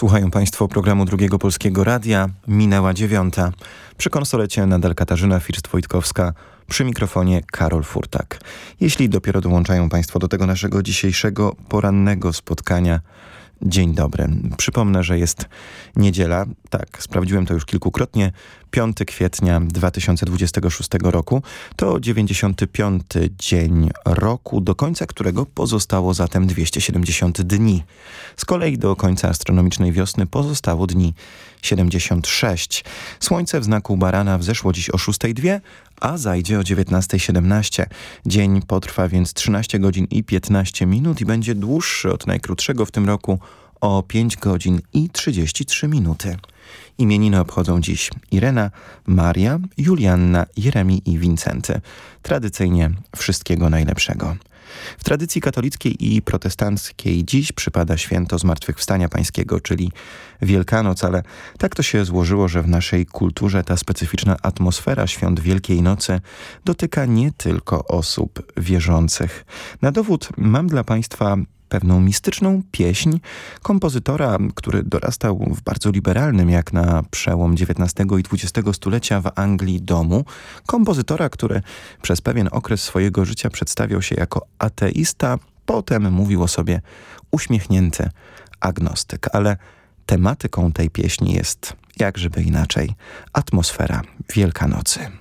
Słuchają Państwo programu Drugiego Polskiego Radia. Minęła dziewiąta. Przy konsolecie nadal Katarzyna First-Wojtkowska, przy mikrofonie Karol Furtak. Jeśli dopiero dołączają Państwo do tego naszego dzisiejszego porannego spotkania, Dzień dobry. Przypomnę, że jest niedziela. Tak, sprawdziłem to już kilkukrotnie. 5 kwietnia 2026 roku to 95 dzień roku, do końca którego pozostało zatem 270 dni. Z kolei do końca astronomicznej wiosny pozostało dni 76. Słońce w znaku barana wzeszło dziś o 6.02, a zajdzie o 19.17. Dzień potrwa więc 13 godzin i 15 minut i będzie dłuższy od najkrótszego w tym roku o 5 godzin i 33 minuty. Imieniny obchodzą dziś Irena, Maria, Julianna, Jeremi i Wincenty. Tradycyjnie wszystkiego najlepszego. W tradycji katolickiej i protestanckiej dziś przypada święto Zmartwychwstania Pańskiego, czyli Wielkanoc, ale tak to się złożyło, że w naszej kulturze ta specyficzna atmosfera świąt Wielkiej Nocy dotyka nie tylko osób wierzących. Na dowód mam dla Państwa pewną mistyczną pieśń kompozytora, który dorastał w bardzo liberalnym jak na przełom XIX i XX stulecia w Anglii domu, kompozytora, który przez pewien okres swojego życia przedstawiał się jako ateista, potem mówił o sobie uśmiechnięty agnostyk, ale tematyką tej pieśni jest, jakżeby inaczej, atmosfera Wielkanocy.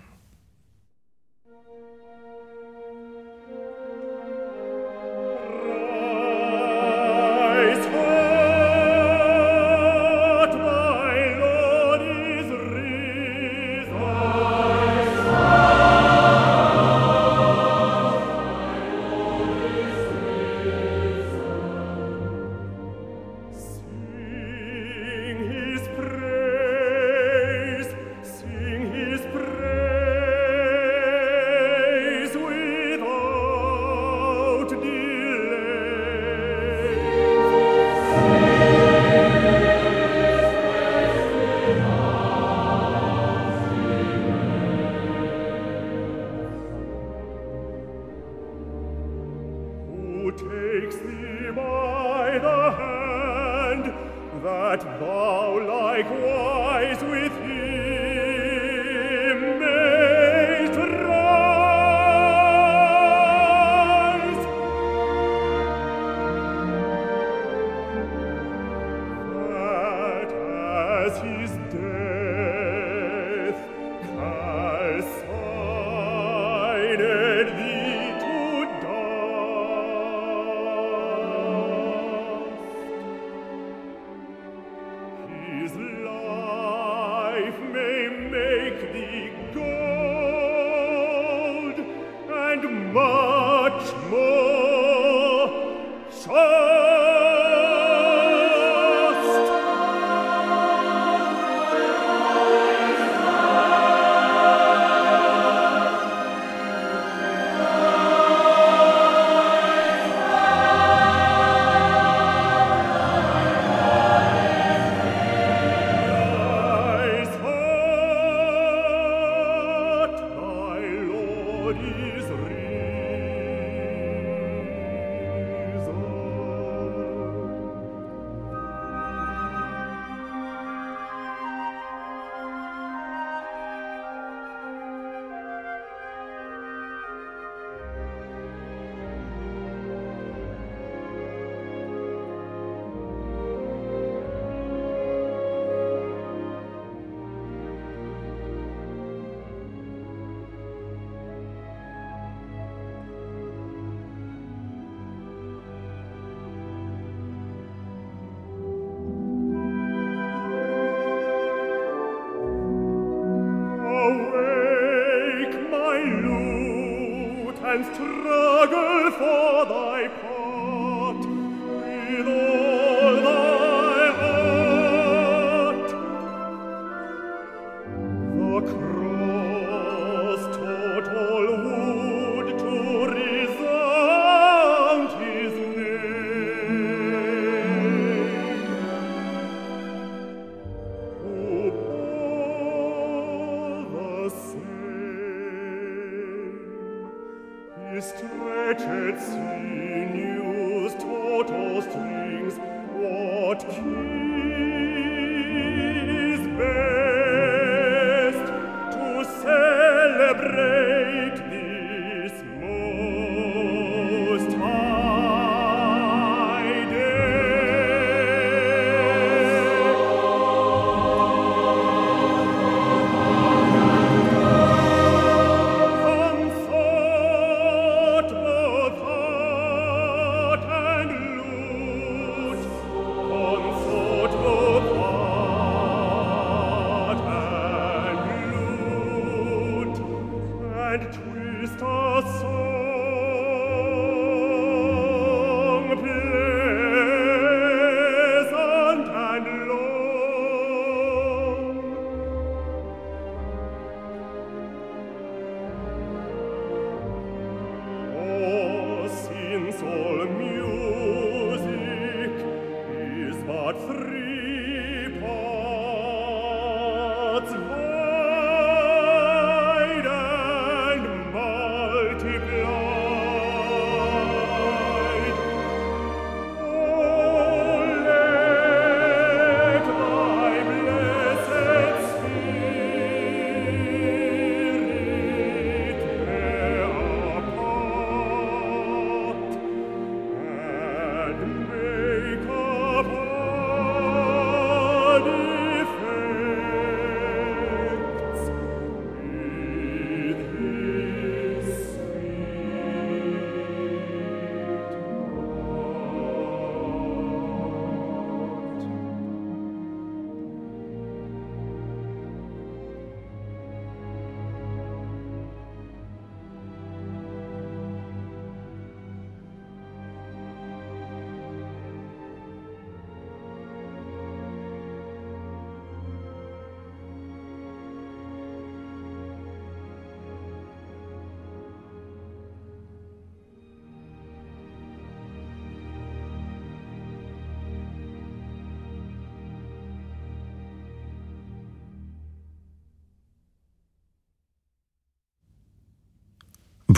glories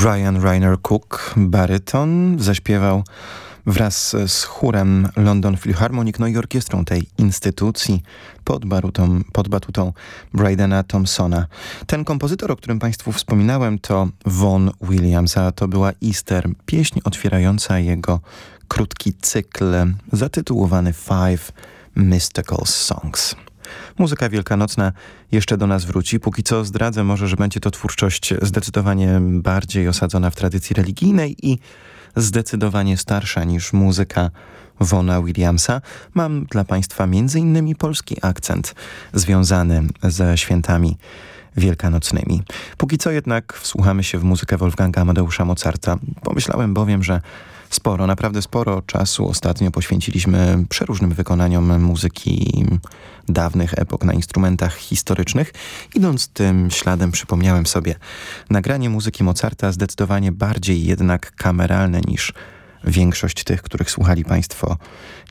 Brian Rainer Cook, baryton, zaśpiewał wraz z chórem London Philharmonic, no i orkiestrą tej instytucji pod, barutą, pod batutą Brydena Thompsona. Ten kompozytor, o którym Państwu wspominałem, to Von Williams, a to była Easter, pieśń otwierająca jego krótki cykl zatytułowany Five Mystical Songs. Muzyka wielkanocna jeszcze do nas wróci. Póki co zdradzę może, że będzie to twórczość zdecydowanie bardziej osadzona w tradycji religijnej i zdecydowanie starsza niż muzyka Wona Williamsa. Mam dla Państwa m.in. polski akcent związany ze świętami wielkanocnymi. Póki co jednak wsłuchamy się w muzykę Wolfganga Amadeusza Mozarta. Pomyślałem bowiem, że sporo, naprawdę sporo czasu ostatnio poświęciliśmy przeróżnym wykonaniom muzyki dawnych epok na instrumentach historycznych. Idąc tym śladem przypomniałem sobie nagranie muzyki Mozarta zdecydowanie bardziej jednak kameralne niż większość tych, których słuchali Państwo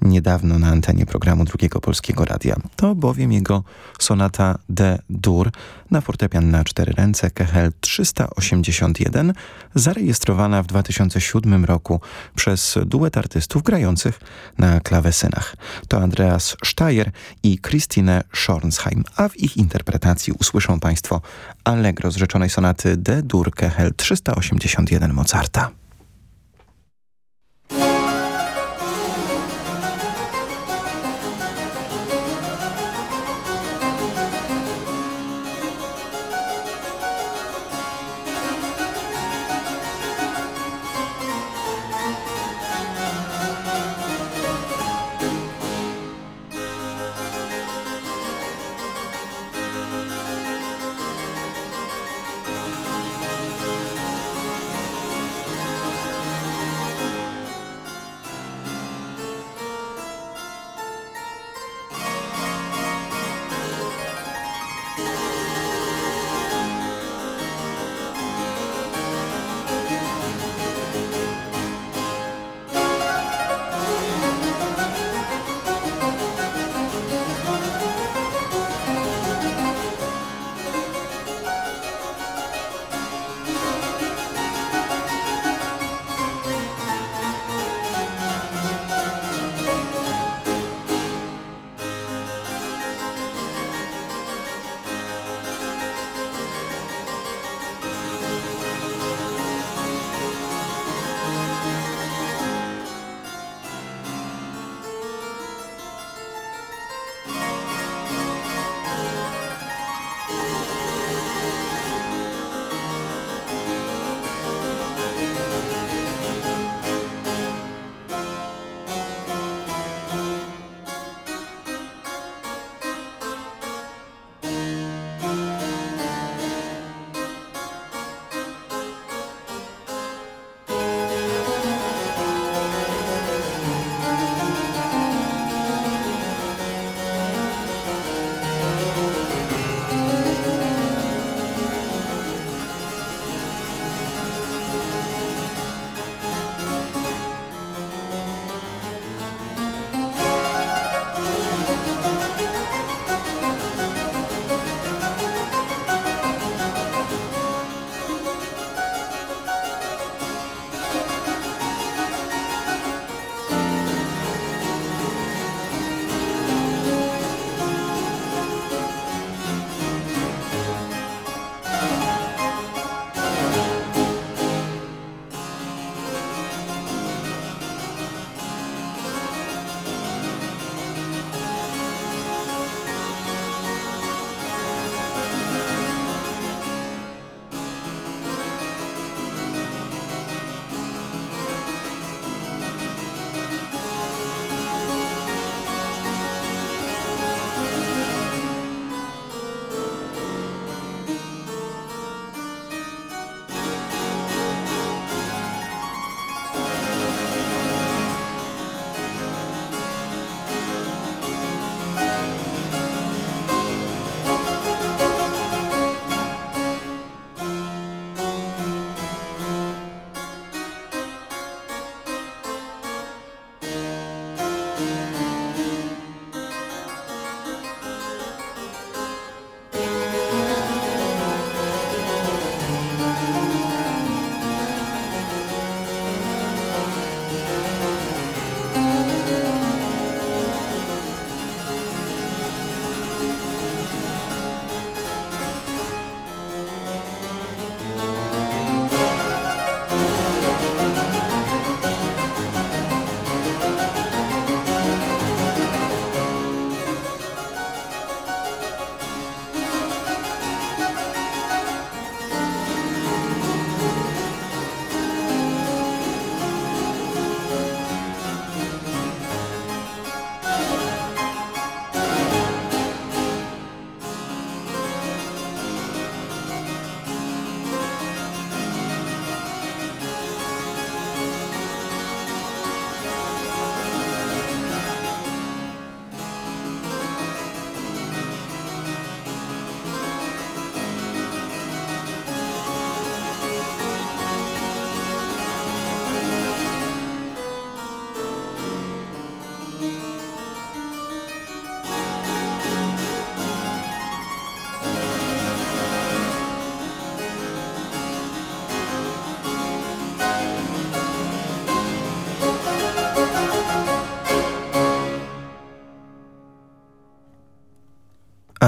niedawno na antenie programu Drugiego Polskiego Radia. To bowiem jego sonata D-dur na fortepian na cztery ręce Kehel 381 zarejestrowana w 2007 roku przez duet artystów grających na klawesynach. To Andreas Steyer i Christine Schornsheim, a w ich interpretacji usłyszą Państwo Allegro z rzeczonej sonaty D-dur Kehel 381 Mozarta.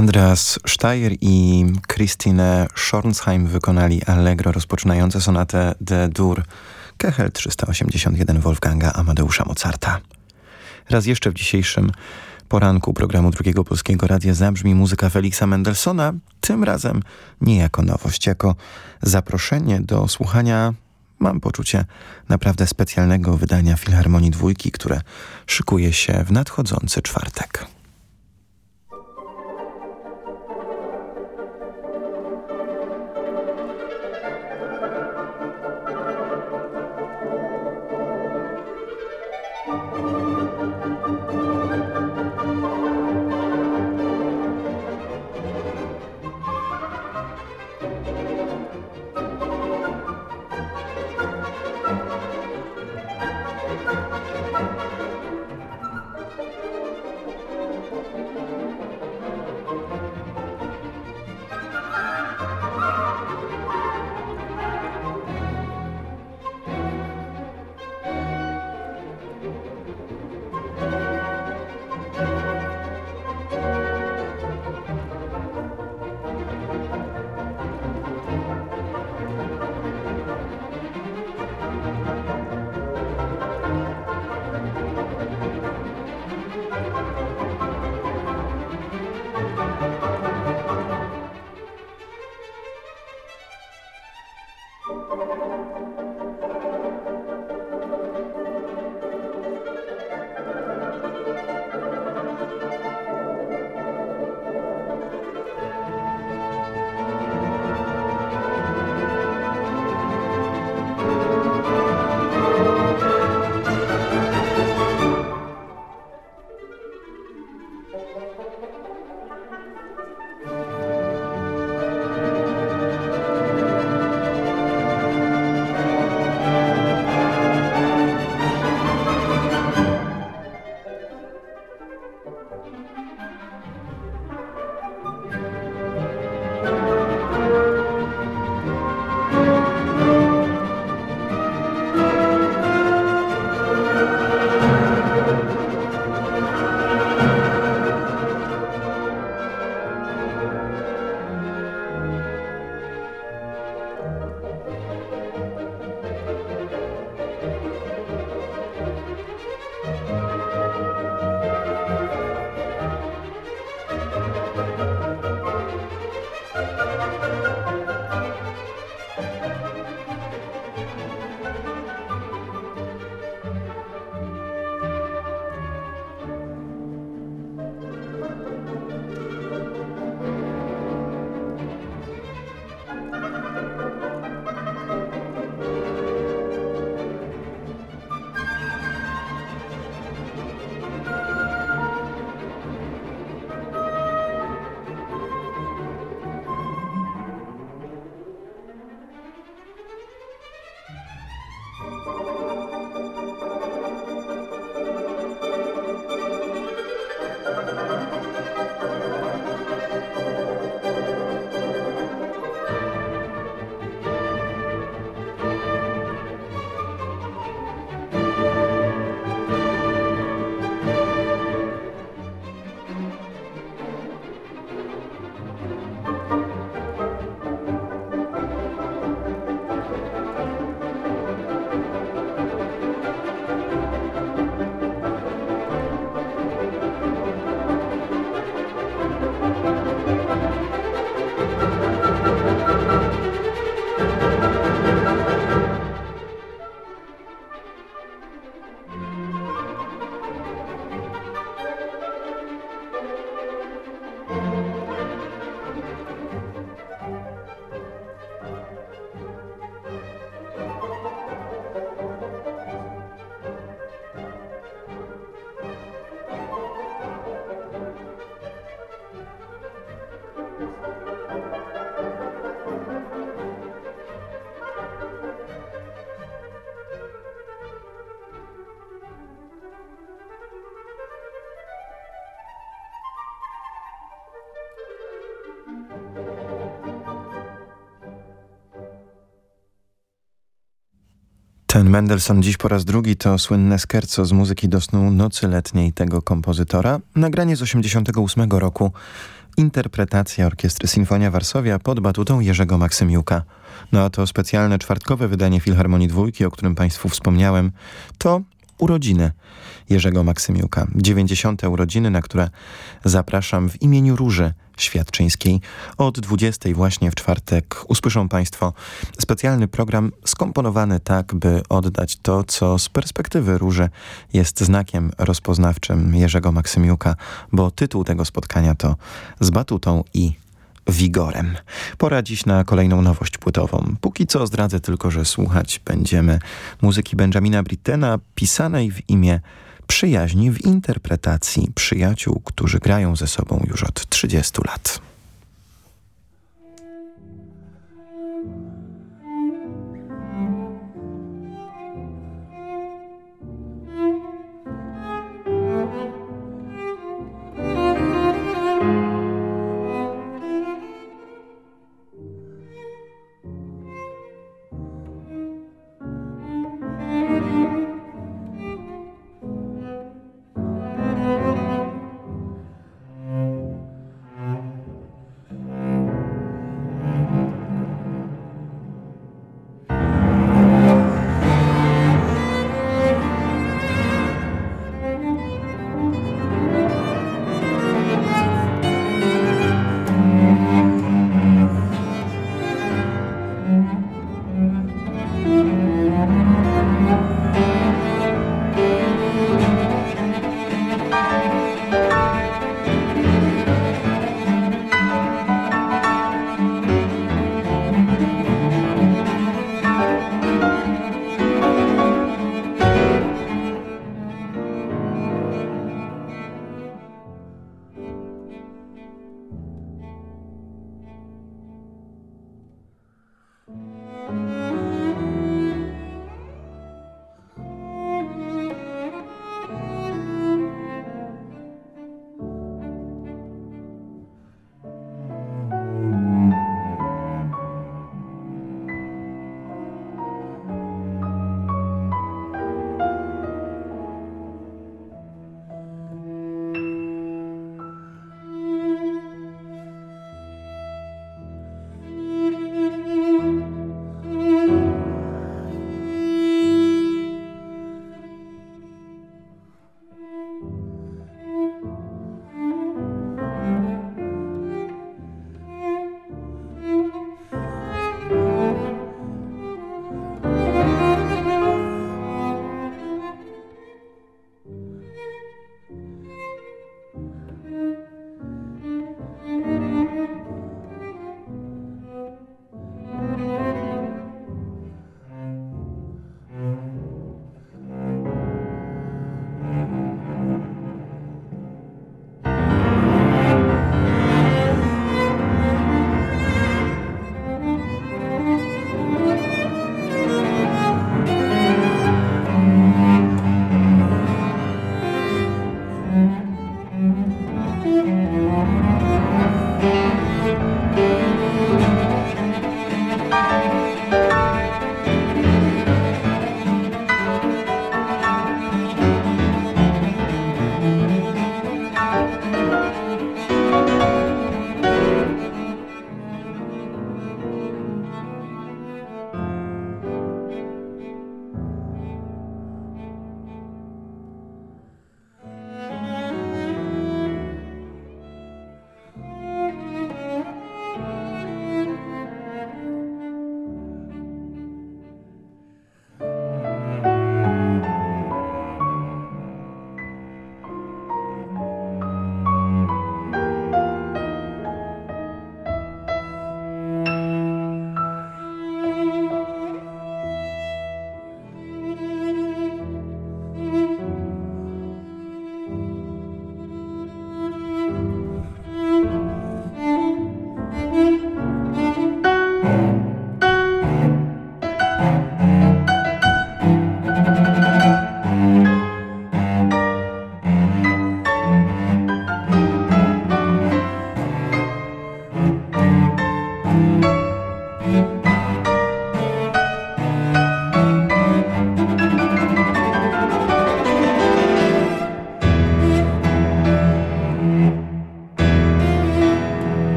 Andreas Steyer i Christine Schornsheim wykonali Allegro rozpoczynające sonatę de Dur Kechel 381 Wolfganga Amadeusza Mozarta. Raz jeszcze w dzisiejszym poranku programu Drugiego Polskiego Radia zabrzmi muzyka Feliksa Mendelssohna, tym razem nie jako nowość, jako zaproszenie do słuchania, mam poczucie, naprawdę specjalnego wydania Filharmonii Dwójki, które szykuje się w nadchodzący czwartek. Ten Mendelssohn dziś po raz drugi to słynne skerco z muzyki do snu Nocy Letniej tego kompozytora. Nagranie z 88 roku interpretacja Orkiestry Sinfonia Warszawia pod batutą Jerzego Maksymiuka. No a to specjalne czwartkowe wydanie Filharmonii Dwójki, o którym Państwu wspomniałem, to urodziny Jerzego Maksymiuka. 90. urodziny, na które zapraszam w imieniu Róży Świadczyńskiej. Od 20 właśnie w czwartek usłyszą Państwo specjalny program skomponowany tak, by oddać to, co z perspektywy Róży jest znakiem rozpoznawczym Jerzego Maksymiuka, bo tytuł tego spotkania to Z batutą i wigorem. Pora dziś na kolejną nowość płytową. Póki co zdradzę tylko, że słuchać będziemy muzyki Benjamina Brittena pisanej w imię przyjaźni w interpretacji przyjaciół, którzy grają ze sobą już od 30 lat.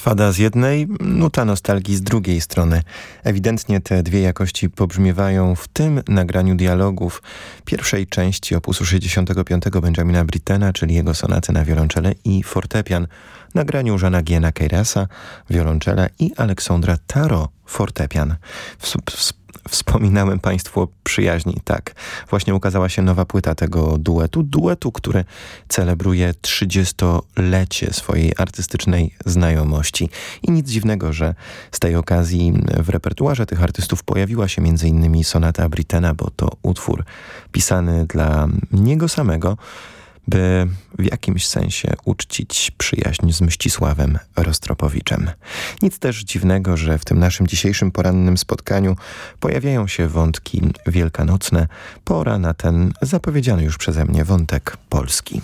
Swada z jednej, nuta nostalgii z drugiej strony. Ewidentnie te dwie jakości pobrzmiewają w tym nagraniu dialogów pierwszej części opusu 65 Benjamina Brittena, czyli jego sonaty na wiolonczele i fortepian, nagraniu Żana Giena Keirasa, wiolonczela i Aleksandra Taro, fortepian. W, w, Wspominałem Państwu o przyjaźni. Tak, właśnie ukazała się nowa płyta tego duetu. Duetu, który celebruje 30-lecie swojej artystycznej znajomości. I nic dziwnego, że z tej okazji w repertuarze tych artystów pojawiła się m.in. sonata Brittena, bo to utwór pisany dla niego samego, by w jakimś sensie uczcić przyjaźń z Mścisławem Rostropowiczem. Nic też dziwnego, że w tym naszym dzisiejszym porannym spotkaniu pojawiają się wątki wielkanocne, pora na ten zapowiedziany już przeze mnie wątek polski.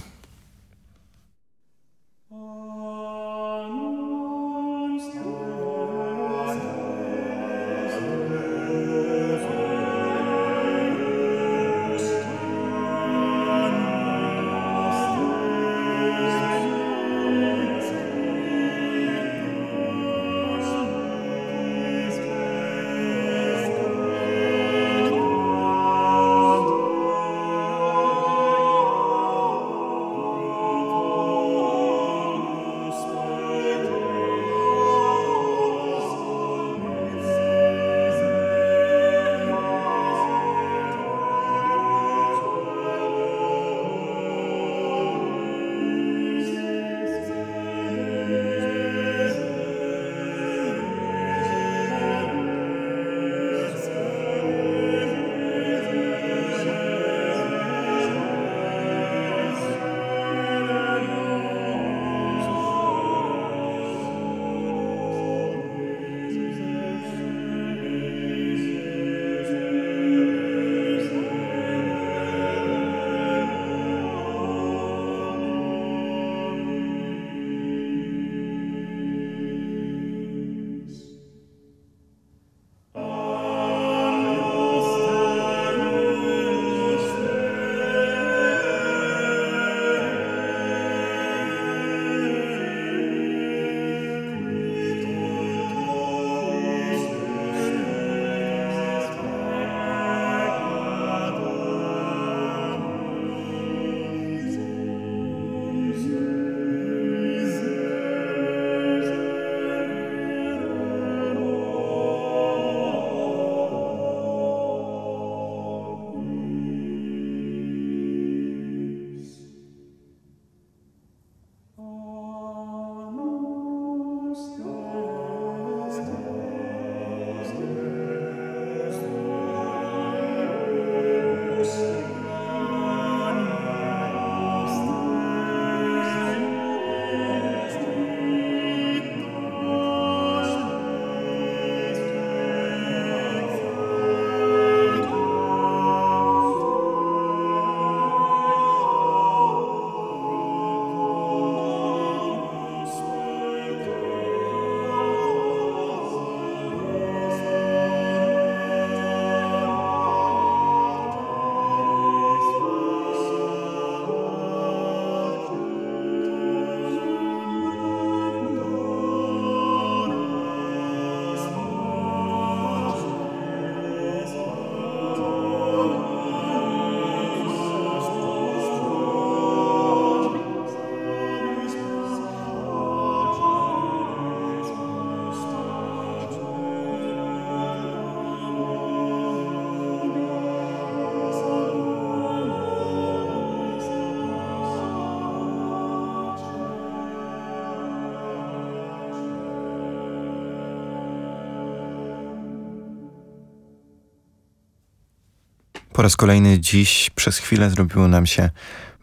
Po raz kolejny dziś przez chwilę zrobiło nam się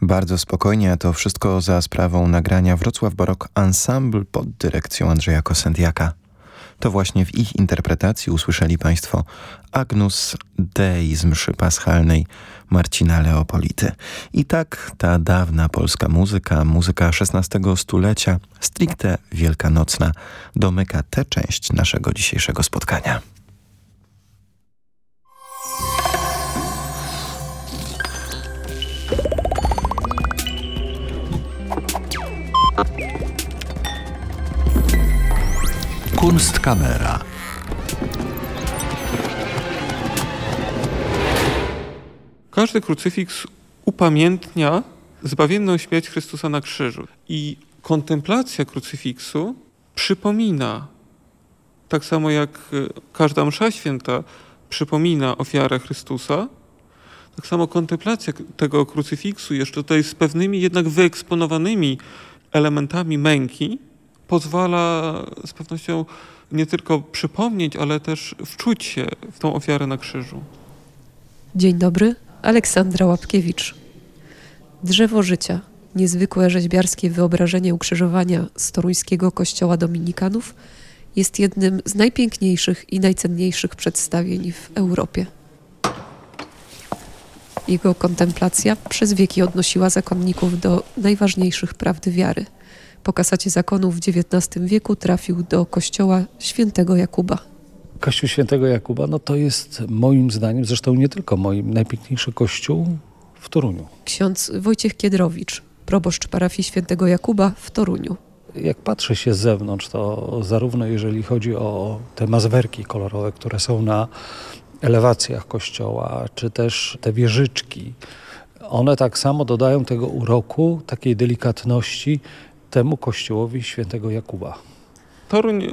bardzo spokojnie, a to wszystko za sprawą nagrania Wrocław Barok Ensemble pod dyrekcją Andrzeja Kosędiaka. To właśnie w ich interpretacji usłyszeli Państwo Agnus Dei z mszy paschalnej Marcina Leopolity. I tak ta dawna polska muzyka, muzyka XVI stulecia, stricte wielkanocna, domyka tę część naszego dzisiejszego spotkania. Kunstkamera. Każdy krucyfiks upamiętnia zbawienną śmierć Chrystusa na krzyżu. I kontemplacja krucyfiksu przypomina, tak samo jak e, każda msza święta przypomina ofiarę Chrystusa, tak samo kontemplacja tego krucyfiksu, jeszcze tutaj z pewnymi jednak wyeksponowanymi elementami męki, pozwala z pewnością nie tylko przypomnieć, ale też wczuć się w tą ofiarę na krzyżu. Dzień dobry, Aleksandra Łapkiewicz. Drzewo życia, niezwykłe rzeźbiarskie wyobrażenie ukrzyżowania z toruńskiego kościoła dominikanów jest jednym z najpiękniejszych i najcenniejszych przedstawień w Europie. Jego kontemplacja przez wieki odnosiła zakonników do najważniejszych prawd wiary. Po kasacie zakonów w XIX wieku trafił do kościoła świętego Jakuba. Kościół Świętego Jakuba, no to jest moim zdaniem, zresztą nie tylko moim, najpiękniejszy kościół w Toruniu. Ksiądz Wojciech Kiedrowicz, proboszcz parafii Świętego Jakuba w Toruniu. Jak patrzę się z zewnątrz, to zarówno jeżeli chodzi o te mazwerki kolorowe, które są na elewacjach kościoła, czy też te wieżyczki, one tak samo dodają tego uroku, takiej delikatności temu kościołowi świętego Jakuba. Toruń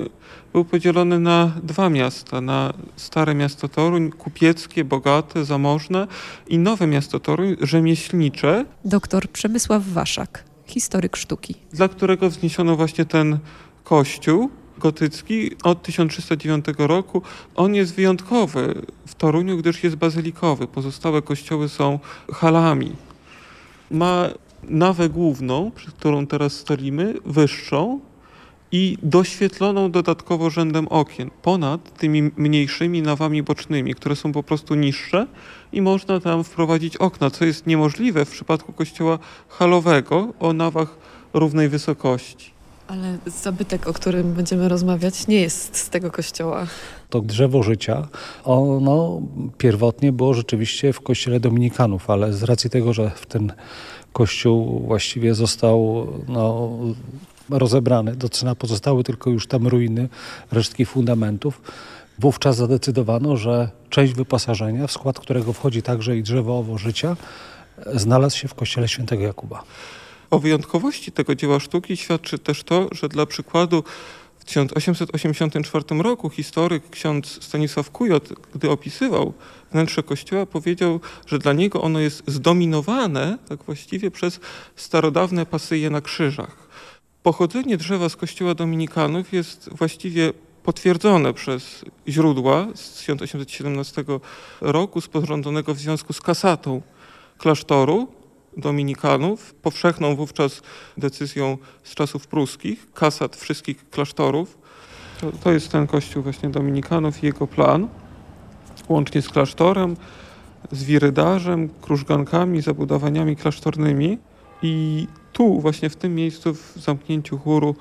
był podzielony na dwa miasta, na stare miasto Toruń, kupieckie, bogate, zamożne i nowe miasto Toruń, rzemieślnicze. Doktor Przemysław Waszak, historyk sztuki. Dla którego wzniesiono właśnie ten kościół gotycki od 1309 roku. On jest wyjątkowy w Toruniu, gdyż jest bazylikowy. Pozostałe kościoły są halami. Ma nawę główną, przed którą teraz stoimy, wyższą i doświetloną dodatkowo rzędem okien, ponad tymi mniejszymi nawami bocznymi, które są po prostu niższe i można tam wprowadzić okna, co jest niemożliwe w przypadku kościoła halowego o nawach równej wysokości. Ale zabytek, o którym będziemy rozmawiać, nie jest z tego kościoła. To drzewo życia, ono pierwotnie było rzeczywiście w kościele dominikanów, ale z racji tego, że w ten kościół właściwie został no, rozebrany do cna, pozostały tylko już tam ruiny, resztki fundamentów. Wówczas zadecydowano, że część wyposażenia, w skład którego wchodzi także i drzewo owo życia, znalazł się w kościele świętego Jakuba. O wyjątkowości tego dzieła sztuki świadczy też to, że dla przykładu 1884 roku historyk ksiądz Stanisław Kujot, gdy opisywał wnętrze kościoła, powiedział, że dla niego ono jest zdominowane tak właściwie przez starodawne pasyje na krzyżach. Pochodzenie drzewa z kościoła dominikanów jest właściwie potwierdzone przez źródła z 1817 roku sporządzonego w związku z kasatą klasztoru dominikanów, powszechną wówczas decyzją z czasów pruskich, kasat wszystkich klasztorów. To, to jest ten kościół właśnie dominikanów i jego plan, łącznie z klasztorem, z wirydarzem, krużgankami, zabudowaniami klasztornymi i tu właśnie w tym miejscu w zamknięciu chóru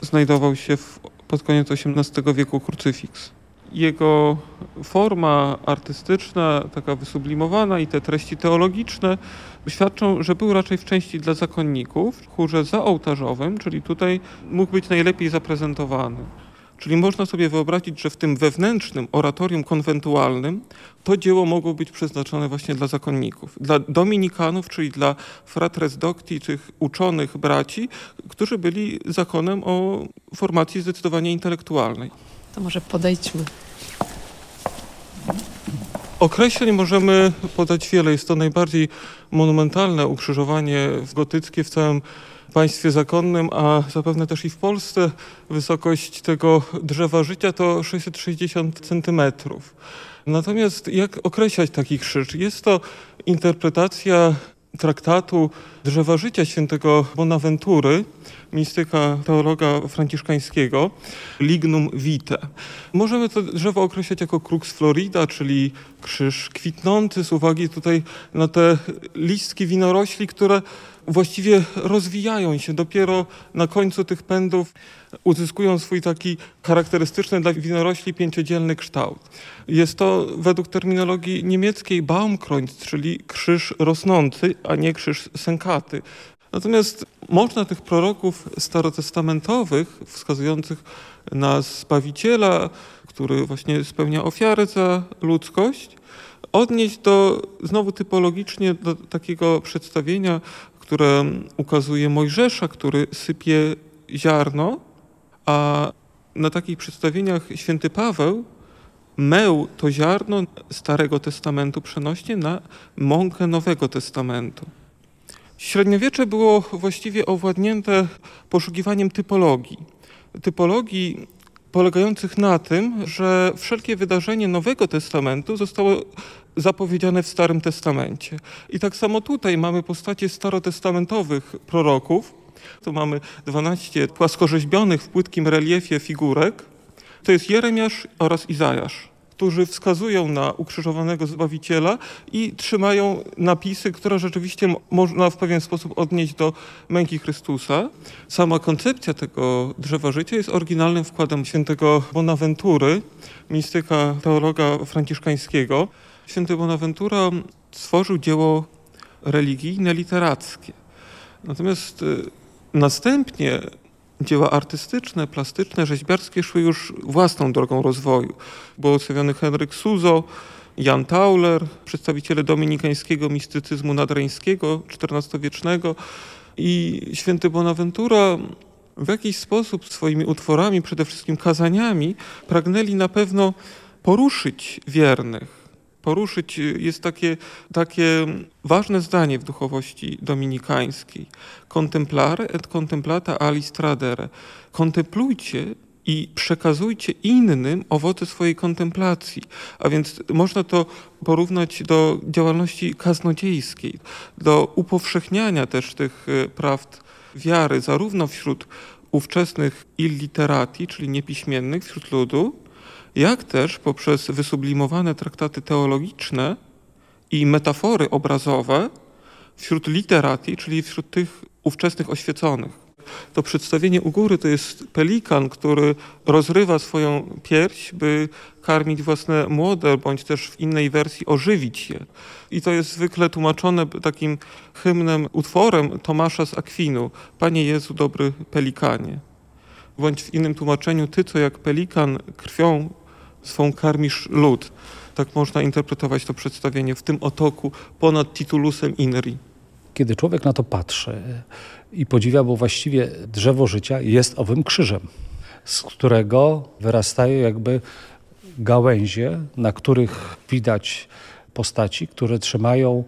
znajdował się w, pod koniec XVIII wieku krucyfiks jego forma artystyczna, taka wysublimowana i te treści teologiczne świadczą, że był raczej w części dla zakonników, w chórze zaołtarzowym, czyli tutaj mógł być najlepiej zaprezentowany. Czyli można sobie wyobrazić, że w tym wewnętrznym oratorium konwentualnym to dzieło mogło być przeznaczone właśnie dla zakonników, dla dominikanów, czyli dla fratres docti, tych uczonych braci, którzy byli zakonem o formacji zdecydowanie intelektualnej. To może podejdźmy. Określeń możemy podać wiele. Jest to najbardziej monumentalne ukrzyżowanie gotyckie w całym państwie zakonnym, a zapewne też i w Polsce. Wysokość tego drzewa życia to 660 centymetrów. Natomiast jak określać taki krzyż? Jest to interpretacja traktatu Drzewa Życia świętego Bonaventury, mistyka teologa franciszkańskiego, lignum vitae. Możemy to drzewo określać jako crux florida, czyli krzyż kwitnący z uwagi tutaj na te listki winorośli, które właściwie rozwijają się dopiero na końcu tych pędów, uzyskują swój taki charakterystyczny dla winorośli pięciodzielny kształt. Jest to według terminologii niemieckiej Baumkreuz, czyli krzyż rosnący, a nie krzyż sękaty. Natomiast można tych proroków starotestamentowych, wskazujących na Zbawiciela, który właśnie spełnia ofiarę za ludzkość, odnieść do, znowu typologicznie, do takiego przedstawienia, które ukazuje Mojżesza, który sypie ziarno, a na takich przedstawieniach święty Paweł meł to ziarno Starego Testamentu przenośnie na mąkę Nowego Testamentu. Średniowiecze było właściwie owładnięte poszukiwaniem typologii. Typologii polegających na tym, że wszelkie wydarzenie Nowego Testamentu zostało zapowiedziane w Starym Testamencie. I tak samo tutaj mamy postacie starotestamentowych proroków. Tu mamy 12 płaskorzeźbionych w płytkim reliefie figurek. To jest Jeremiasz oraz Izajasz, którzy wskazują na ukrzyżowanego Zbawiciela i trzymają napisy, które rzeczywiście mo- można w pewien sposób odnieść do męki Chrystusa. Sama koncepcja tego drzewa życia jest oryginalnym wkładem świętego Bonaventury, mistyka teologa franciszkańskiego. Święty Bonaventura stworzył dzieło religijne, literackie. Natomiast y, następnie dzieła artystyczne, plastyczne, rzeźbiarskie szły już własną drogą rozwoju. Błogosławiony Henryk Suzo, Jan Tauler, przedstawiciele dominikańskiego mistycyzmu nadreńskiego, XIV-wiecznego i święty Bonaventura w jakiś sposób swoimi utworami, przede wszystkim kazaniami, pragnęli na pewno poruszyć wiernych. Poruszyć y, jest takie, takie ważne zdanie w duchowości dominikańskiej. Contemplare et contemplata alis tradere. Kontemplujcie i przekazujcie innym owoce swojej kontemplacji. A więc można to porównać do działalności kaznodziejskiej, do upowszechniania też tych y, prawd wiary, zarówno wśród ówczesnych illiterati, czyli niepiśmiennych, wśród ludu, jak też poprzez wysublimowane traktaty teologiczne i metafory obrazowe wśród literati, czyli wśród tych ówczesnych oświeconych. To przedstawienie u góry to jest pelikan, który rozrywa swoją pierś, by karmić własne młode, bądź też w innej wersji ożywić je. I to jest zwykle tłumaczone takim hymnem, utworem Tomasza z Akwinu. Panie Jezu, dobry pelikanie. Bądź w innym tłumaczeniu, ty co jak pelikan krwią swą karmisz lud. Tak można interpretować to przedstawienie w tym otoku ponad titulusem Inri. Kiedy człowiek na to patrzy i podziwia, bo właściwie drzewo życia jest owym krzyżem, z którego wyrastają jakby gałęzie, na których widać postaci, które trzymają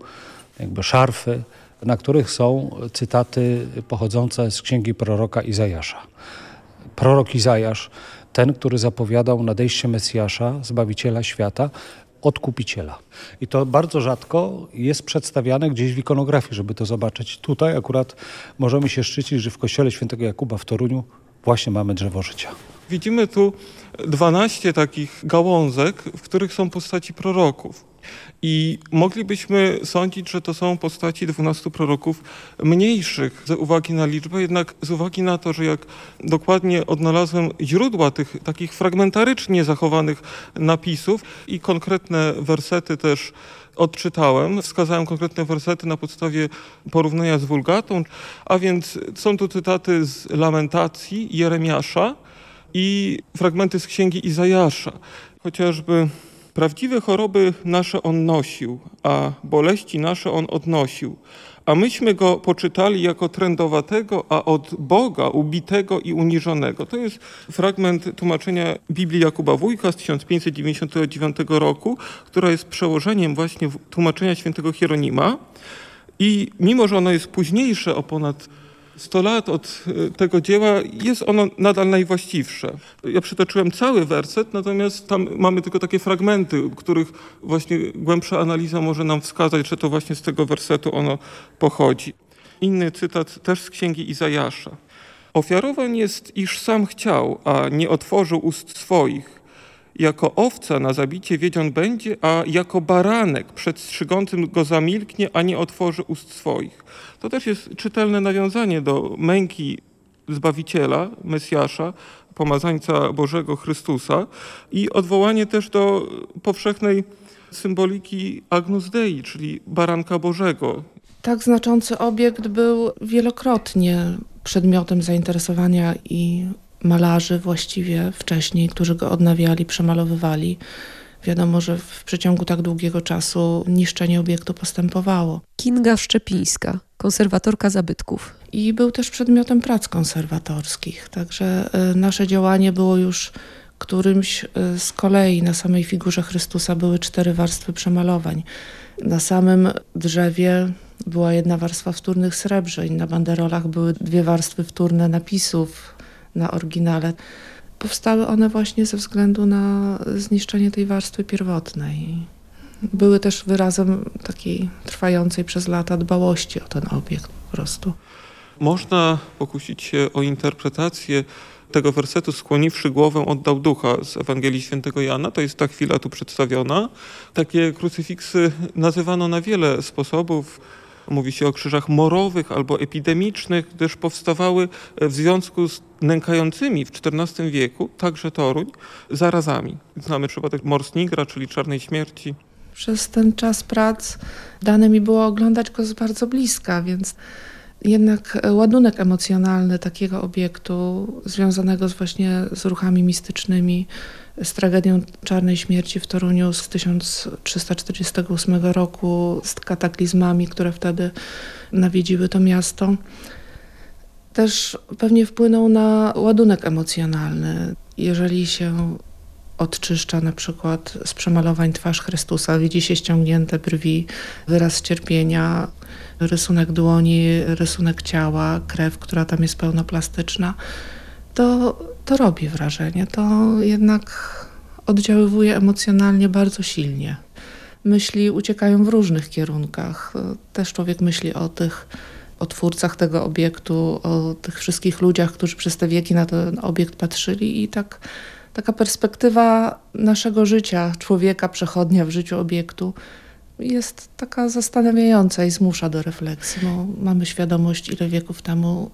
jakby szarfy, na których są cytaty pochodzące z księgi proroka Izajasza. Prorok Izajasz, ten, który zapowiadał nadejście Mesjasza, Zbawiciela świata, odkupiciela. I to bardzo rzadko jest przedstawiane gdzieś w ikonografii, żeby to zobaczyć. Tutaj akurat możemy się szczycić, że w kościele świętego Jakuba w Toruniu właśnie mamy drzewo życia. Widzimy tu 12 takich gałązek, w których są postaci proroków. I moglibyśmy sądzić, że to są postaci 12 proroków mniejszych z uwagi na liczbę, jednak z uwagi na to, że jak dokładnie odnalazłem źródła tych takich fragmentarycznie zachowanych napisów i konkretne wersety też odczytałem, wskazałem konkretne wersety na podstawie porównania z Wulgatą, a więc są tu cytaty z Lamentacji Jeremiasza i fragmenty z księgi Izajasza. Chociażby prawdziwe choroby nasze on nosił, a boleści nasze on odnosił. A myśmy go poczytali jako trędowatego, a od Boga ubitego i uniżonego. To jest fragment tłumaczenia Biblii Jakuba Wójka z 1599 roku, która jest przełożeniem właśnie tłumaczenia świętego Hieronima. I mimo, że ono jest późniejsze o ponad 100 lat od y, tego dzieła, jest ono nadal najwłaściwsze. Ja przytoczyłem cały werset, natomiast tam mamy tylko takie fragmenty, których właśnie głębsza analiza może nam wskazać, że to właśnie z tego wersetu ono pochodzi. Inny cytat też z księgi Izajasza. Ofiarowań jest, iż sam chciał, a nie otworzył ust swoich. Jako owca na zabicie wiedzion będzie, a jako baranek przed strzygącym go zamilknie, a nie otworzy ust swoich. To też jest czytelne nawiązanie do męki Zbawiciela, Mesjasza, pomazańca Bożego Chrystusa i odwołanie też do powszechnej symboliki Agnus Dei, czyli baranka Bożego. Tak znaczący obiekt był wielokrotnie przedmiotem zainteresowania i malarzy właściwie wcześniej, którzy go odnawiali, przemalowywali. Wiadomo, że w przeciągu tak długiego czasu niszczenie obiektu postępowało. Kinga Szczepińska, konserwatorka zabytków. I był też przedmiotem prac konserwatorskich. Także e, nasze działanie było już którymś e, z kolei. Na samej figurze Chrystusa były cztery warstwy przemalowań. Na samym drzewie była jedna warstwa wtórnych srebrzeń, na banderolach były dwie warstwy wtórne napisów na oryginale. Powstały one właśnie ze względu na zniszczenie tej warstwy pierwotnej. Były też wyrazem takiej trwającej przez lata dbałości o ten obiekt po prostu. Można pokusić się o interpretację tego wersetu skłoniwszy głowę oddał ducha z Ewangelii Świętego Jana. To jest ta chwila tu przedstawiona. Takie krucyfiksy nazywano na wiele sposobów. Mówi się o krzyżach morowych albo epidemicznych, gdyż powstawały w związku z nękającymi w XIV wieku, także Toruń, zarazami. Znamy przypadek Mors Nigra, czyli Czarnej Śmierci. Przez ten czas prac dane mi było oglądać go z bardzo bliska, więc jednak ładunek emocjonalny takiego obiektu związanego z właśnie z ruchami mistycznymi, z tragedią Czarnej Śmierci w Toruniu z 1348 roku, z kataklizmami, które wtedy nawiedziły to miasto, też pewnie wpłynął na ładunek emocjonalny. Jeżeli się odczyszcza na przykład z przemalowań twarz Chrystusa, widzi się ściągnięte brwi, wyraz cierpienia, rysunek dłoni, rysunek ciała, krew, która tam jest pełnoplastyczna, to, to robi wrażenie. To jednak oddziaływuje emocjonalnie bardzo silnie. Myśli uciekają w różnych kierunkach. Też człowiek myśli o tych, o twórcach tego obiektu, o tych wszystkich ludziach, którzy przez te wieki na ten obiekt patrzyli i tak taka perspektywa naszego życia, człowieka, przechodnia w życiu obiektu, jest taka zastanawiająca i zmusza do refleksji. Bo mamy świadomość, ile wieków temu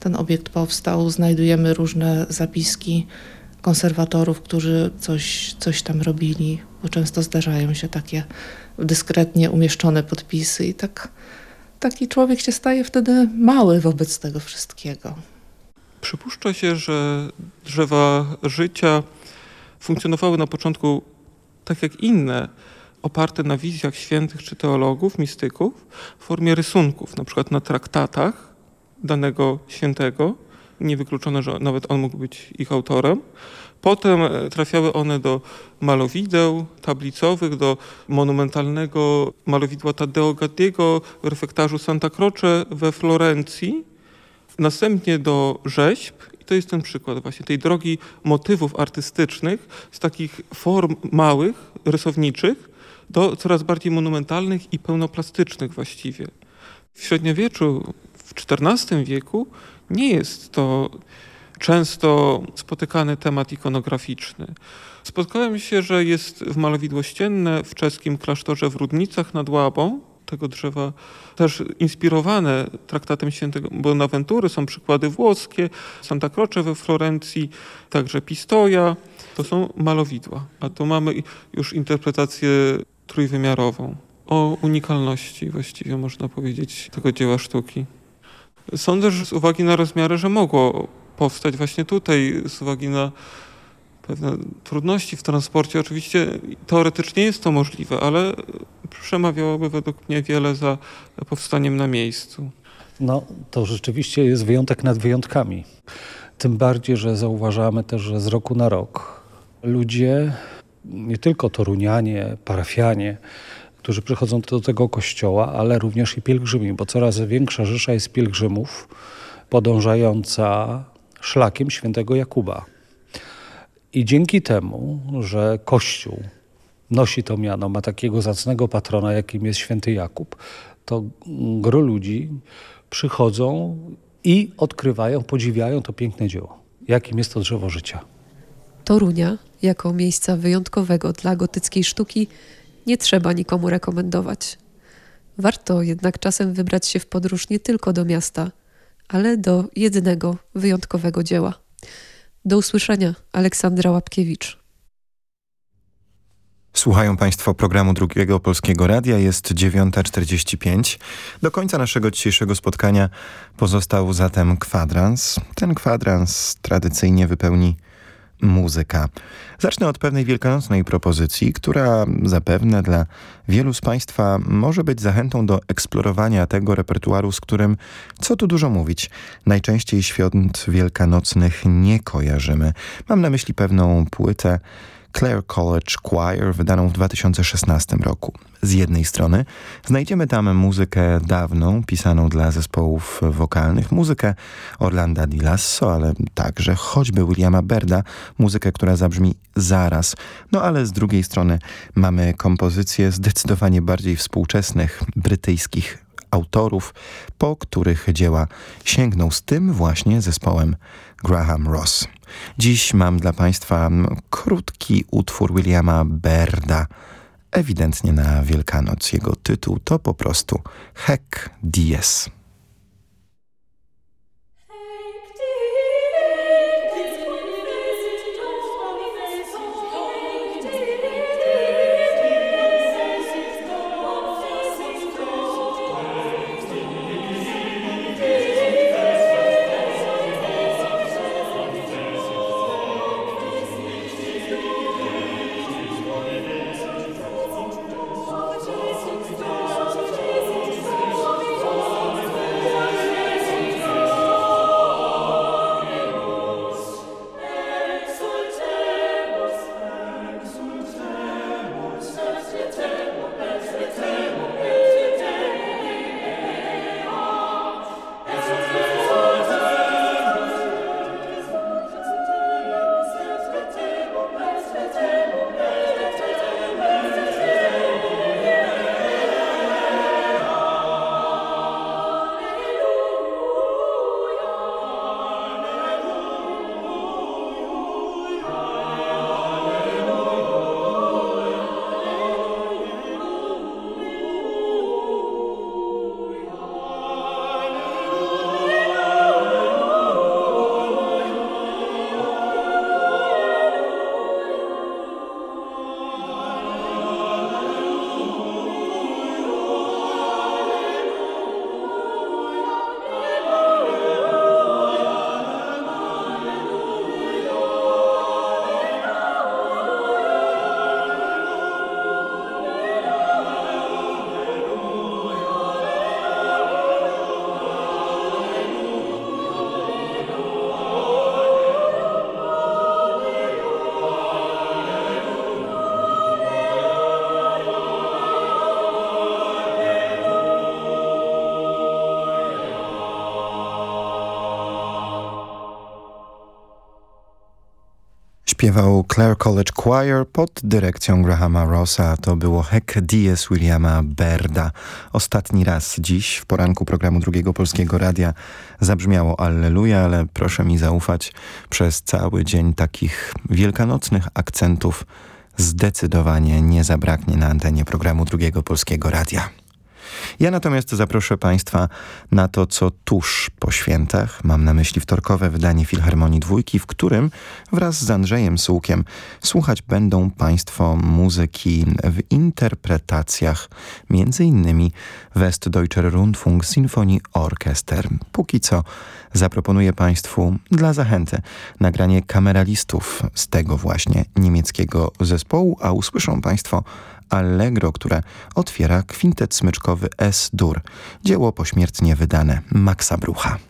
ten obiekt powstał. Znajdujemy różne zapiski konserwatorów, którzy coś, coś tam robili, bo często zdarzają się takie dyskretnie umieszczone podpisy i tak taki człowiek się staje wtedy mały wobec tego wszystkiego. Przypuszcza się, że drzewa życia funkcjonowały na początku tak jak inne, oparte na wizjach świętych czy teologów, mistyków, w formie rysunków, na przykład na traktatach danego świętego. Niewykluczone, że nawet on mógł być ich autorem. Potem e, trafiały one do malowideł tablicowych, do monumentalnego malowidła Taddeo Gaddiego w refektarzu Santa Croce we Florencji, następnie do rzeźb. I to jest ten przykład właśnie tej drogi motywów artystycznych z takich form małych, rysowniczych, do coraz bardziej monumentalnych i pełnoplastycznych właściwie. W średniowieczu, w XIV wieku nie jest to często spotykany temat ikonograficzny. Spotkałem się, że jest w malowidło ścienne w czeskim klasztorze w Rudnicach nad Łabą, tego drzewa, też inspirowane traktatem świętego Bonaventury. Są przykłady włoskie, Santa Croce we Florencji, także Pistoia. To są malowidła, a tu mamy już interpretację trójwymiarową. O unikalności właściwie można powiedzieć tego dzieła sztuki. Sądzę, że z uwagi na rozmiary, że mogło powstać właśnie tutaj, z uwagi na pewne trudności w transporcie. Oczywiście teoretycznie jest to możliwe, ale przemawiałoby według mnie wiele za powstaniem na miejscu. No, to rzeczywiście jest wyjątek nad wyjątkami. Tym bardziej, że zauważamy też, że z roku na rok ludzie, nie tylko torunianie, parafianie, którzy przychodzą do tego kościoła, ale również i pielgrzymi, bo coraz większa rzesza jest pielgrzymów podążająca szlakiem świętego Jakuba. I dzięki temu, że Kościół nosi to miano, ma takiego zacnego patrona, jakim jest święty Jakub, to gro ludzi przychodzą i odkrywają, podziwiają to piękne dzieło, jakim jest to drzewo życia. Torunia, jako miejsca wyjątkowego dla gotyckiej sztuki, nie trzeba nikomu rekomendować. Warto jednak czasem wybrać się w podróż nie tylko do miasta, ale do jednego wyjątkowego dzieła. Do usłyszenia, Aleksandra Łapkiewicz. Słuchają Państwo programu Drugiego Polskiego Radia. Jest 9.45. Do końca naszego dzisiejszego spotkania pozostał zatem kwadrans. Ten kwadrans tradycyjnie wypełni muzyka. Zacznę od pewnej wielkanocnej propozycji, która zapewne dla wielu z Państwa może być zachętą do eksplorowania tego repertuaru, z którym, co tu dużo mówić, najczęściej świąt wielkanocnych nie kojarzymy. Mam na myśli pewną płytę Clare College Choir, wydaną w 2016 roku. Z jednej strony znajdziemy tam muzykę dawną, pisaną dla zespołów wokalnych, muzykę Orlanda Di Lasso, ale także choćby Williama Berda, muzykę, która zabrzmi zaraz. No ale z drugiej strony mamy kompozycje zdecydowanie bardziej współczesnych brytyjskich autorów, po których dzieła sięgnął z tym właśnie zespołem Graham Ross. Dziś mam dla Państwa krótki utwór Williama Berda, ewidentnie na Wielkanoc. Jego tytuł to po prostu Hek Dies. Śpiewał Clare College Choir pod dyrekcją Grahama Rossa. To było Hek Dies Williama Berda. Ostatni raz dziś w poranku programu Drugiego Polskiego Radia zabrzmiało Alleluja, ale proszę mi zaufać, przez cały dzień takich wielkanocnych akcentów zdecydowanie nie zabraknie na antenie programu Drugiego Polskiego Radia. Ja natomiast zaproszę Państwa na to, co tuż po świętach. Mam na myśli wtorkowe wydanie Filharmonii Dwójki, w którym wraz z Andrzejem Sułkiem słuchać będą Państwo muzyki w interpretacjach innymi Westdeutscher Rundfunk Sinfonie Orchester. Póki co zaproponuję Państwu dla zachęty nagranie kameralistów z tego właśnie niemieckiego zespołu, a usłyszą Państwo Allegro, które otwiera kwintet smyczkowy S-dur, dzieło pośmiertnie wydane Maxa Brucha.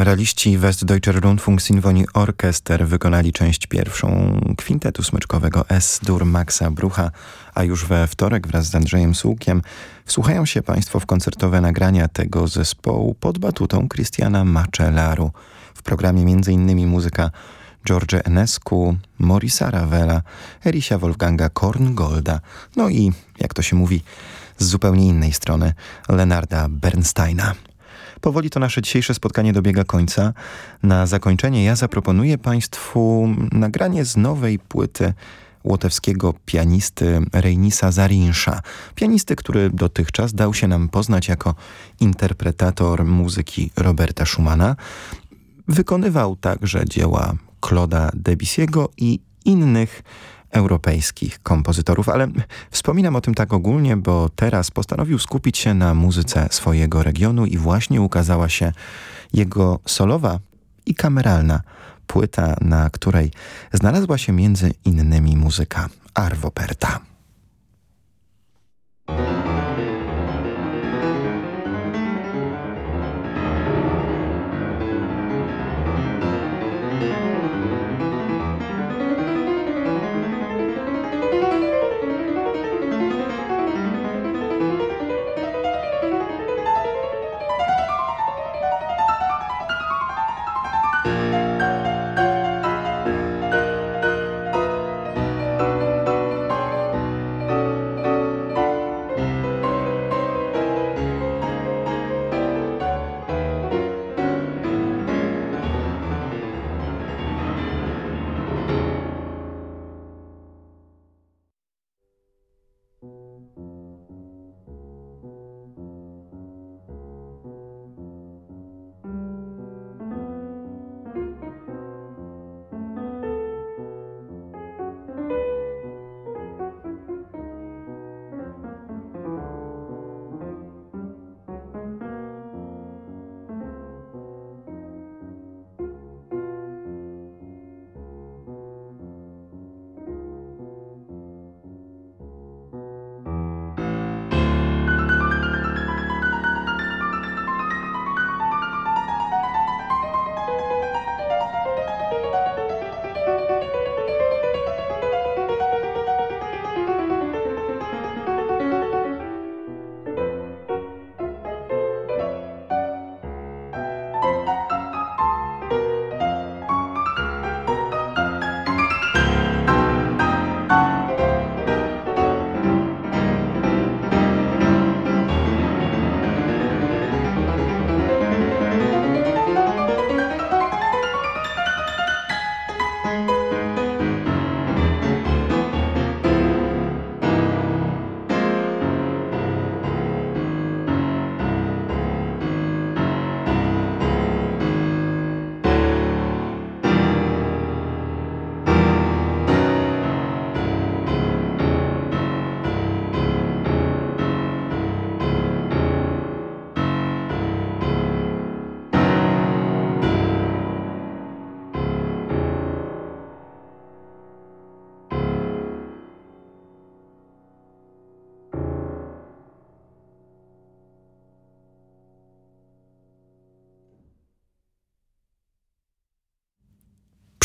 Kameraliści Westdeutscher Rundfunksinfonie Orchester wykonali część pierwszą kwintetu smyczkowego S-dur Maxa Brucha, a już we wtorek wraz z Andrzejem Sułkiem wsłuchają się Państwo w koncertowe nagrania tego zespołu pod batutą Christiana Macellaru. W programie m.in. muzyka George Enescu, Morisa Ravela, Erisia Wolfganga Korngolda, no i, jak to się mówi, z zupełnie innej strony, Leonarda Bernsteina. Powoli to nasze dzisiejsze spotkanie dobiega końca. Na zakończenie ja zaproponuję Państwu nagranie z nowej płyty łotewskiego pianisty Reinisa Zarinsza. Pianisty, który dotychczas dał się nam poznać jako interpretator muzyki Roberta Schumana. Wykonywał także dzieła Claude'a Debussy'ego i innych europejskich kompozytorów, ale wspominam o tym tak ogólnie, bo teraz postanowił skupić się na muzyce swojego regionu i właśnie ukazała się jego solowa i kameralna płyta, na której znalazła się między innymi muzyka Arvo Perta.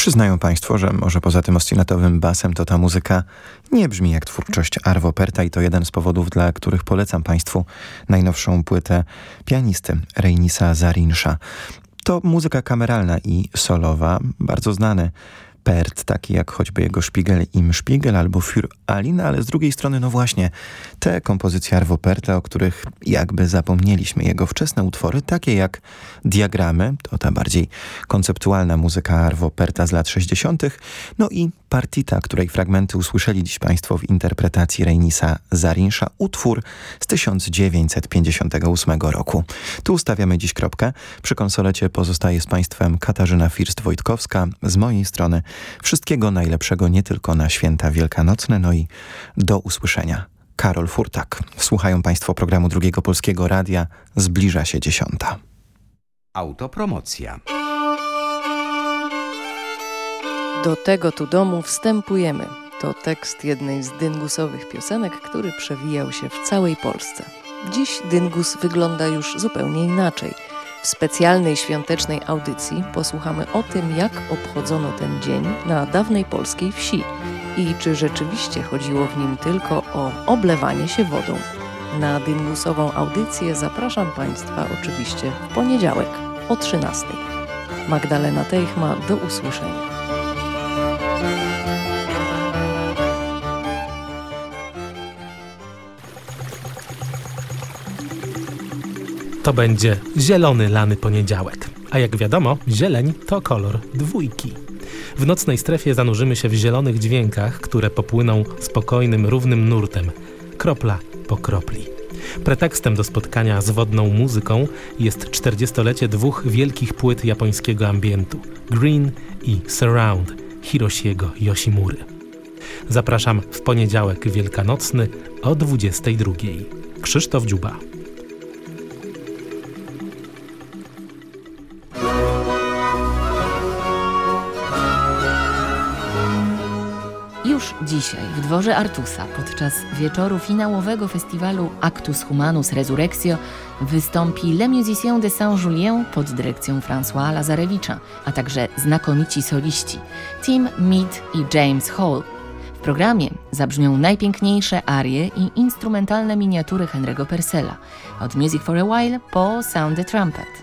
Przyznają Państwo, że może poza tym oscylatowym basem to ta muzyka nie brzmi jak twórczość Arvo Perta i to jeden z powodów, dla których polecam Państwu najnowszą płytę pianisty Reinisa Zarinsza. To muzyka kameralna i solowa, bardzo znany Pert, taki jak choćby jego Spiegel im Spiegel albo Für Alin, ale z drugiej strony, no właśnie, te kompozycje Arvo Perta, o których jakby zapomnieliśmy, jego wczesne utwory, takie jak Diagramy, to ta bardziej konceptualna muzyka Arvo Perta z lat 60., no i Partita, której fragmenty usłyszeli dziś Państwo w interpretacji Reinisa Zarinsza, utwór z 1958 roku. Tu ustawiamy dziś kropkę. Przy konsolecie pozostaje z Państwem Katarzyna First-Wojtkowska. Z mojej strony wszystkiego najlepszego nie tylko na święta wielkanocne, no i do usłyszenia. Karol Furtak. Słuchają Państwo programu Drugiego Polskiego Radia. Zbliża się dziesiąta. Autopromocja. Do tego tu domu wstępujemy. To tekst jednej z dyngusowych piosenek, który przewijał się w całej Polsce. Dziś dyngus wygląda już zupełnie inaczej. W specjalnej świątecznej audycji posłuchamy o tym, jak obchodzono ten dzień na dawnej polskiej wsi i czy rzeczywiście chodziło w nim tylko o oblewanie się wodą. Na dyngus-ową audycję zapraszam Państwa oczywiście w poniedziałek o 13. Magdalena Teichma, do usłyszenia. To będzie zielony lany poniedziałek. A jak wiadomo, zieleń to kolor dwójki. W nocnej strefie zanurzymy się w zielonych dźwiękach, które popłyną spokojnym, równym nurtem, kropla po kropli. Pretekstem do spotkania z wodną muzyką jest 40-lecie dwóch wielkich płyt japońskiego ambientu Green i Surround Hiroshiego Yoshimury. Zapraszam w poniedziałek wielkanocny o 22. Krzysztof Dziuba. Dzisiaj w dworze Artusa podczas wieczoru finałowego festiwalu Actus Humanus Resurrectio wystąpi Le Musiciens de Saint-Julien pod dyrekcją François Lazarewicza, a także znakomici soliści Tim Mead i James Hall. W programie zabrzmią najpiękniejsze arie i instrumentalne miniatury Henry'ego Purcella, od Music for a While po Sound the Trumpet.